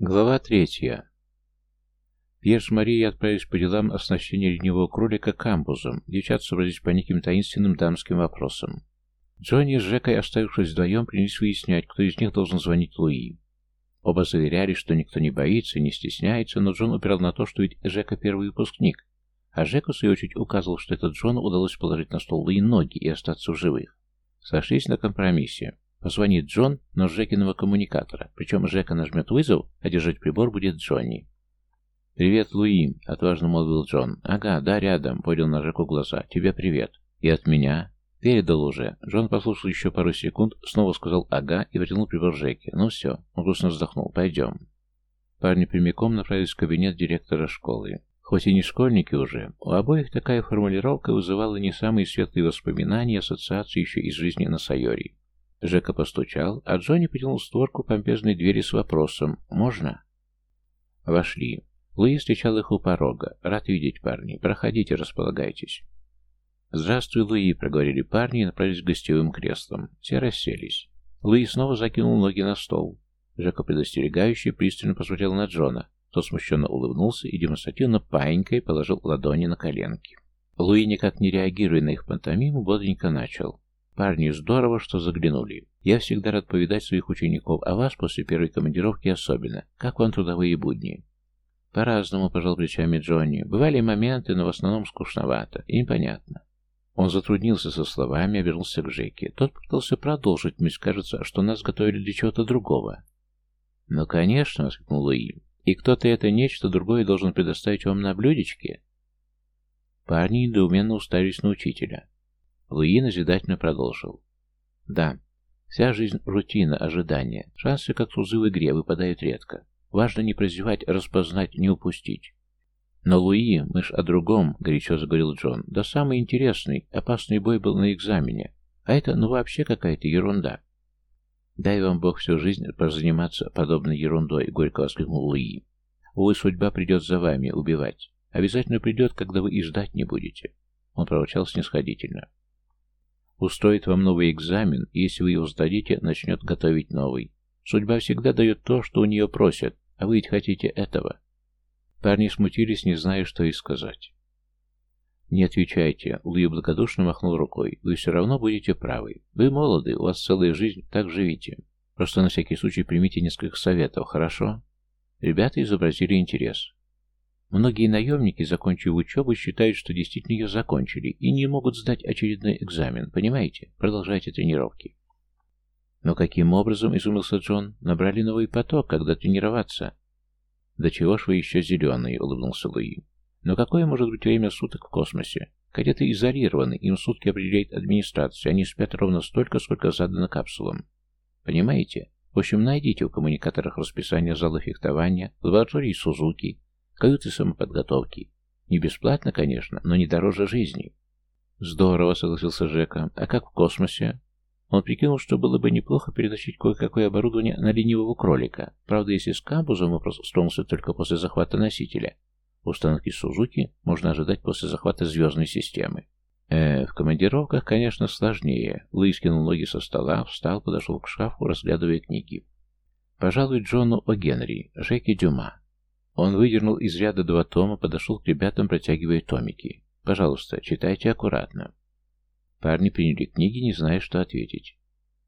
Глава третья. Пьер с Марией отправились по делам оснащения ленивого кролика камбузом. Девчат собрались по неким таинственным дамским вопросам. Джонни с Жекой, оставившись вдвоем, принялись выяснять, кто из них должен звонить Луи. Оба заверяли, что никто не боится не стесняется, но Джон упирал на то, что ведь Жека первый выпускник, а Жека, в свою очередь, указывал, что этот Джону удалось положить на стол Луи ноги и остаться в живых. Сошлись на компромиссе. Позвонит Джон, с Жекиного коммуникатора. Причем Жека нажмет вызов, а держать прибор будет Джонни. «Привет, Луи», — отважно молвил Джон. «Ага, да, рядом», — поднял на Жеку глаза. «Тебе привет». «И от меня?» «Передал уже». Джон послушал еще пару секунд, снова сказал «ага» и протянул прибор Жеке. «Ну все», — он грустно вздохнул. «Пойдем». Парни прямиком направились в кабинет директора школы. Хоть и не школьники уже, у обоих такая формулировка вызывала не самые светлые воспоминания ассоциации еще из жизни на Сайоре. Жека постучал, а Джонни потянул створку помпезной двери с вопросом «Можно?». Вошли. Луи встречал их у порога. «Рад видеть, парни. Проходите, располагайтесь». «Здравствуй, Луи», — проговорили парни и направились к гостевым креслам. Все расселись. Луи снова закинул ноги на стол. Жека предостерегающе пристально посмотрел на Джона. Тот смущенно улыбнулся и демонстративно паинькой положил ладони на коленки. Луи, никак не реагируя на их пантомиму, бодренько начал. «Парни, здорово, что заглянули. Я всегда рад повидать своих учеников, а вас после первой командировки особенно. Как вам трудовые будни?» «По-разному», — пожал плечами Джонни. «Бывали моменты, но в основном скучновато и непонятно». Он затруднился со словами, обернулся к Жеке. Тот пытался продолжить, мне кажется, что нас готовили для чего-то другого. «Ну, конечно», — воскликнул Луи. «И кто-то это нечто другое должен предоставить вам на блюдечке?» Парни недоуменно уставились на учителя. Луи назидательно продолжил. Да, вся жизнь рутина, ожидания. Шансы, как тузы в игре, выпадают редко. Важно не прозевать, распознать, не упустить. Но, Луи, мы ж о другом, горячо заговорил Джон. Да самый интересный, опасный бой был на экзамене. А это, ну, вообще какая-то ерунда. Дай вам Бог всю жизнь позаниматься подобной ерундой, горько воскликнул Луи. Увы, судьба придет за вами убивать. Обязательно придет, когда вы и ждать не будете. Он проворчал снисходительно. Устроит вам новый экзамен, и если вы его сдадите, начнет готовить новый. Судьба всегда дает то, что у нее просят, а вы ведь хотите этого. Парни смутились, не зная, что и сказать. «Не отвечайте», — Луи благодушно махнул рукой. «Вы все равно будете правы. Вы молоды, у вас целая жизнь, так живите. Просто на всякий случай примите несколько советов, хорошо?» Ребята изобразили интерес. Многие наемники, закончив учебу, считают, что действительно ее закончили и не могут сдать очередной экзамен, понимаете? Продолжайте тренировки. Но каким образом, изумился Джон, набрали новый поток, когда тренироваться? Да чего ж вы еще зеленые, улыбнулся Луи. Но какое может быть время суток в космосе? Кадеты изолированы, им сутки определяет администрация, они спят ровно столько, сколько задано капсулам. Понимаете? В общем, найдите в коммуникаторах расписание зала фехтования, лаборатории Сузуки, каюты самоподготовки. Не бесплатно, конечно, но не дороже жизни. Здорово, согласился Жека. А как в космосе? Он прикинул, что было бы неплохо перетащить кое-какое оборудование на ленивого кролика. Правда, если с камбузом вопрос стронулся только после захвата носителя. Установки Сузуки можно ожидать после захвата звездной системы. Э, в командировках, конечно, сложнее. Луи скинул ноги со стола, встал, подошел к шкафу, разглядывая книги. Пожалуй, Джону О. Генри, Дюма. Он выдернул из ряда два тома, подошел к ребятам, протягивая томики. «Пожалуйста, читайте аккуратно». Парни приняли книги, не зная, что ответить.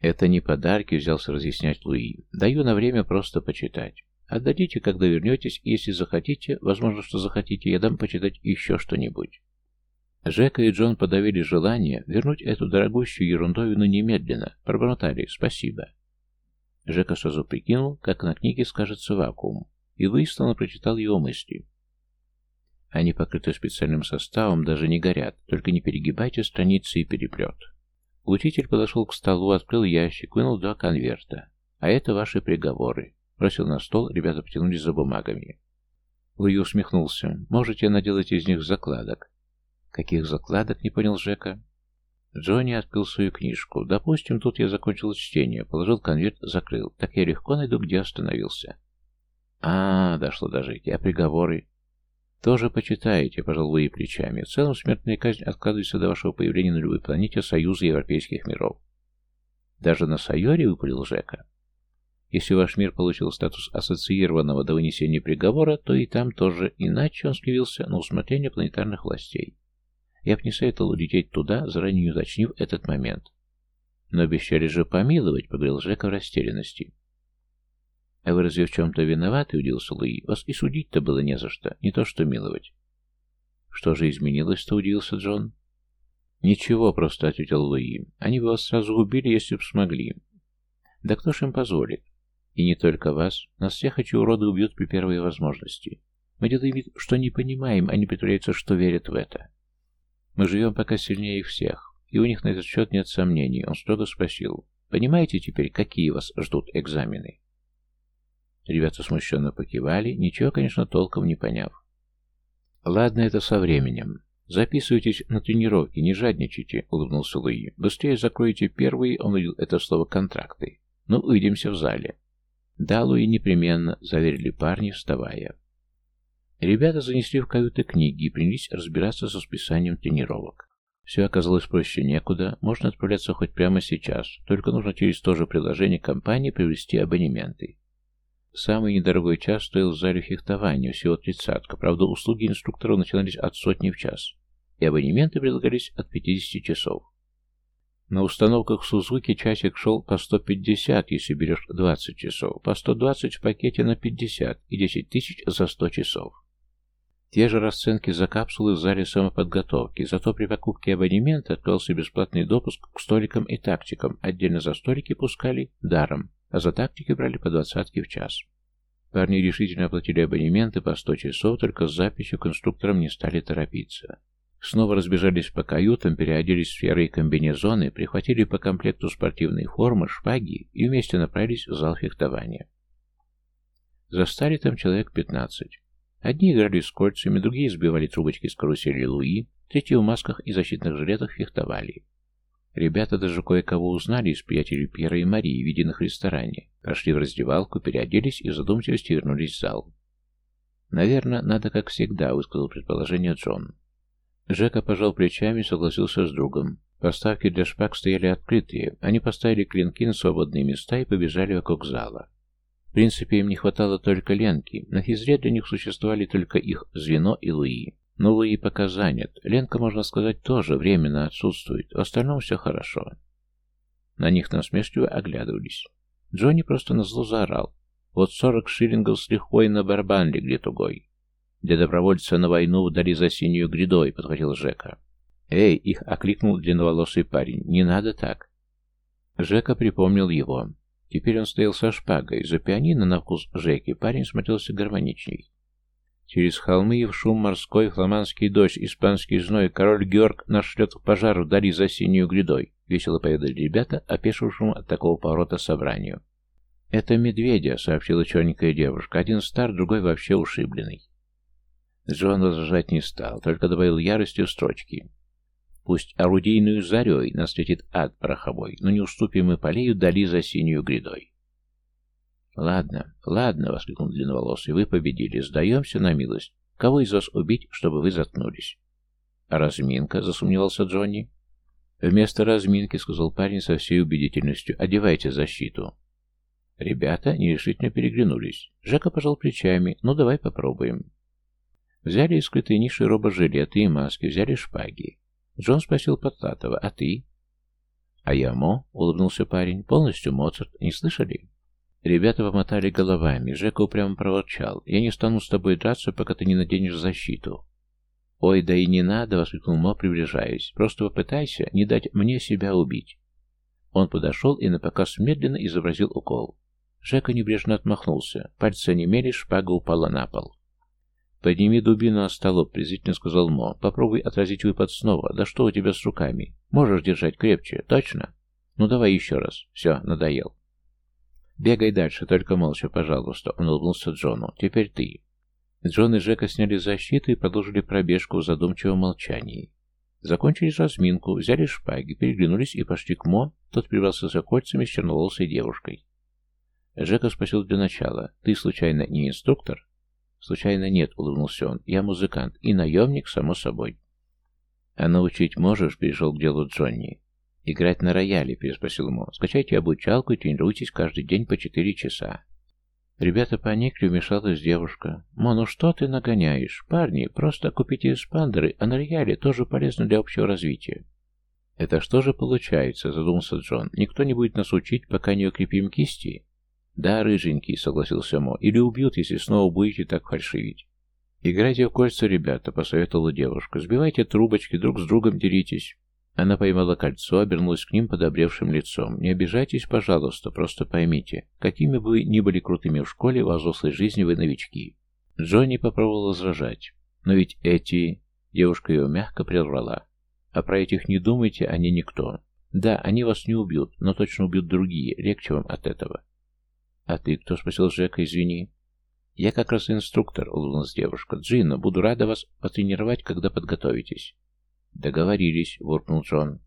«Это не подарки», — взялся разъяснять Луи. «Даю на время просто почитать. Отдадите, когда вернетесь, если захотите, возможно, что захотите, я дам почитать еще что-нибудь». Жека и Джон подавили желание вернуть эту дорогущую ерундовину немедленно, пробормотали «спасибо». Жека сразу прикинул, как на книге скажется вакуум и выставно прочитал его мысли. Они покрыты специальным составом, даже не горят, только не перегибайте страницы и переплет. Учитель подошел к столу, открыл ящик, вынул два конверта. А это ваши приговоры. Бросил на стол, ребята потянулись за бумагами. Луи усмехнулся. Можете наделать из них закладок. Каких закладок, не понял Жека. Джонни открыл свою книжку. Допустим, тут я закончил чтение, положил конверт, закрыл. Так я легко найду, где остановился. А, дошло до Жеки. А приговоры? Тоже почитаете, пожал Луи плечами. В целом смертная казнь откладывается до вашего появления на любой планете Союза Европейских миров. Даже на Сайоре выпалил Жека. Если ваш мир получил статус ассоциированного до вынесения приговора, то и там тоже, иначе он скривился на усмотрение планетарных властей. Я бы не советовал лететь туда, заранее уточнив этот момент. Но обещали же помиловать, поговорил Жека в растерянности. А вы разве в чем-то виноваты, удивился Луи? Вас и судить-то было не за что, не то что миловать. Что же изменилось-то, удивился Джон. Ничего, просто ответил Луи. Они бы вас сразу убили, если бы смогли. Да кто ж им позволит? И не только вас. Нас всех эти уроды убьют при первой возможности. Мы делаем вид, что не понимаем, они притворяются, что верят в это. Мы живем пока сильнее их всех, и у них на этот счет нет сомнений. Он строго спросил, понимаете теперь, какие вас ждут экзамены? Ребята смущенно покивали, ничего, конечно, толком не поняв. «Ладно, это со временем. Записывайтесь на тренировки, не жадничайте», — улыбнулся Луи. «Быстрее закройте первые, он увидел это слово, контракты. Ну, увидимся в зале». «Да, Луи, непременно», — заверили парни, вставая. Ребята занесли в каюты книги и принялись разбираться со списанием тренировок. Все оказалось проще некуда, можно отправляться хоть прямо сейчас, только нужно через то же приложение компании привести абонементы. Самый недорогой час стоил в зале фехтования, всего тридцатка, правда услуги инструкторов начинались от сотни в час, и абонементы предлагались от 50 часов. На установках Сузуки часик шел по 150, если берешь 20 часов, по 120 в пакете на 50 и 10 тысяч за 100 часов. Те же расценки за капсулы в зале самоподготовки, зато при покупке абонемента открылся бесплатный допуск к столикам и тактикам, отдельно за столики пускали даром, а за тактики брали по двадцатке в час. Парни решительно оплатили абонементы по 100 часов, только с записью к инструкторам не стали торопиться. Снова разбежались по каютам, переоделись в сферы и комбинезоны, прихватили по комплекту спортивной формы, шпаги и вместе направились в зал фехтования. Застали там человек 15. Одни играли с кольцами, другие сбивали трубочки с карусели Луи, третьи в масках и защитных жилетах фехтовали. Ребята даже кое-кого узнали из приятелей Пьера и Марии, виденных в ресторане. Прошли в раздевалку, переоделись и в задумчивости вернулись в зал. «Наверное, надо как всегда», — высказал предположение Джон. Жека пожал плечами и согласился с другом. Поставки для шпаг стояли открытые. Они поставили клинки на свободные места и побежали вокруг зала. В принципе, им не хватало только Ленки. На физре для них существовали только их звено и Луи. Но Луи пока занят. Ленка, можно сказать, тоже временно отсутствует. В остальном все хорошо. На них насмешливо оглядывались. Джонни просто назло заорал. Вот сорок шиллингов с лихвой на барабан легли тугой. Для добровольца на войну вдали за синюю грядой, подхватил Жека. Эй, их окликнул длинноволосый парень. Не надо так. Жека припомнил его. Теперь он стоял со шпагой. За пианино на вкус Жеки парень смотрелся гармоничней. Через холмы и в шум морской, фламандский дождь, испанский зной, король Георг нашлет в пожар вдали за синюю грядой, весело поведали ребята, опешившему от такого поворота собранию. «Это медведя», — сообщила черненькая девушка. «Один стар, другой вообще ушибленный». Джон возражать не стал, только добавил яростью строчки. «Пусть орудийную зарей нас встретит ад пороховой, но не уступим мы полею дали за синюю грядой». «Ладно, ладно», — воскликнул длинноволосый, — «вы победили. Сдаемся на милость. Кого из вас убить, чтобы вы заткнулись?» «А разминка?» — засомневался Джонни. «Вместо разминки», — сказал парень со всей убедительностью, — «одевайте защиту». Ребята нерешительно переглянулись. Жека пожал плечами. «Ну, давай попробуем». Взяли из скрытой ниши робожилеты и маски, взяли шпаги. Джон спросил Потлатова, «А ты?» «А я Мо», — улыбнулся парень, — «полностью Моцарт. Не слышали?» Ребята помотали головами. Жека упрямо проворчал. «Я не стану с тобой драться, пока ты не наденешь защиту». «Ой, да и не надо!» — воскликнул Мо, приближаясь. «Просто попытайся не дать мне себя убить». Он подошел и напоказ медленно изобразил укол. Жека небрежно отмахнулся. Пальцы онемели, шпага упала на пол. «Подними дубину на столоб», — презрительно сказал Мо. «Попробуй отразить выпад снова. Да что у тебя с руками? Можешь держать крепче, точно? Ну давай еще раз. Все, надоел». «Бегай дальше, только молча, пожалуйста», — он улыбнулся Джону. «Теперь ты». Джон и Жека сняли защиту и продолжили пробежку в задумчивом молчании. Закончили разминку, взяли шпаги, переглянулись и пошли к Мо, тот прибрался за кольцами с черноволосой девушкой. Жека спросил для начала, «Ты, случайно, не инструктор?» «Случайно нет», — улыбнулся он, «я музыкант и наемник, само собой». «А научить можешь?» — перешел к делу Джонни. «Играть на рояле?» – переспросил ему. «Скачайте обучалку и тренируйтесь каждый день по четыре часа». Ребята поникли, вмешалась девушка. «Мо, ну что ты нагоняешь? Парни, просто купите эспандеры, а на рояле тоже полезно для общего развития». «Это что же получается?» – задумался Джон. «Никто не будет нас учить, пока не укрепим кисти?» «Да, рыженький», — согласился Мо. «Или убьют, если снова будете так фальшивить». «Играйте в кольца, ребята», — посоветовала девушка. «Сбивайте трубочки, друг с другом деритесь». Она поймала кольцо, обернулась к ним подобревшим лицом. «Не обижайтесь, пожалуйста, просто поймите, какими бы вы ни были крутыми в школе, во взрослой жизни вы новички». Джонни попробовал возражать. «Но ведь эти...» Девушка ее мягко прервала. «А про этих не думайте, они никто. Да, они вас не убьют, но точно убьют другие, легче вам от этого». «А ты кто?» — спросил Жека, извини. «Я как раз инструктор», — улыбнулась девушка. «Джинна, буду рада вас потренировать, когда подготовитесь». «Договорились», — буркнул Джон.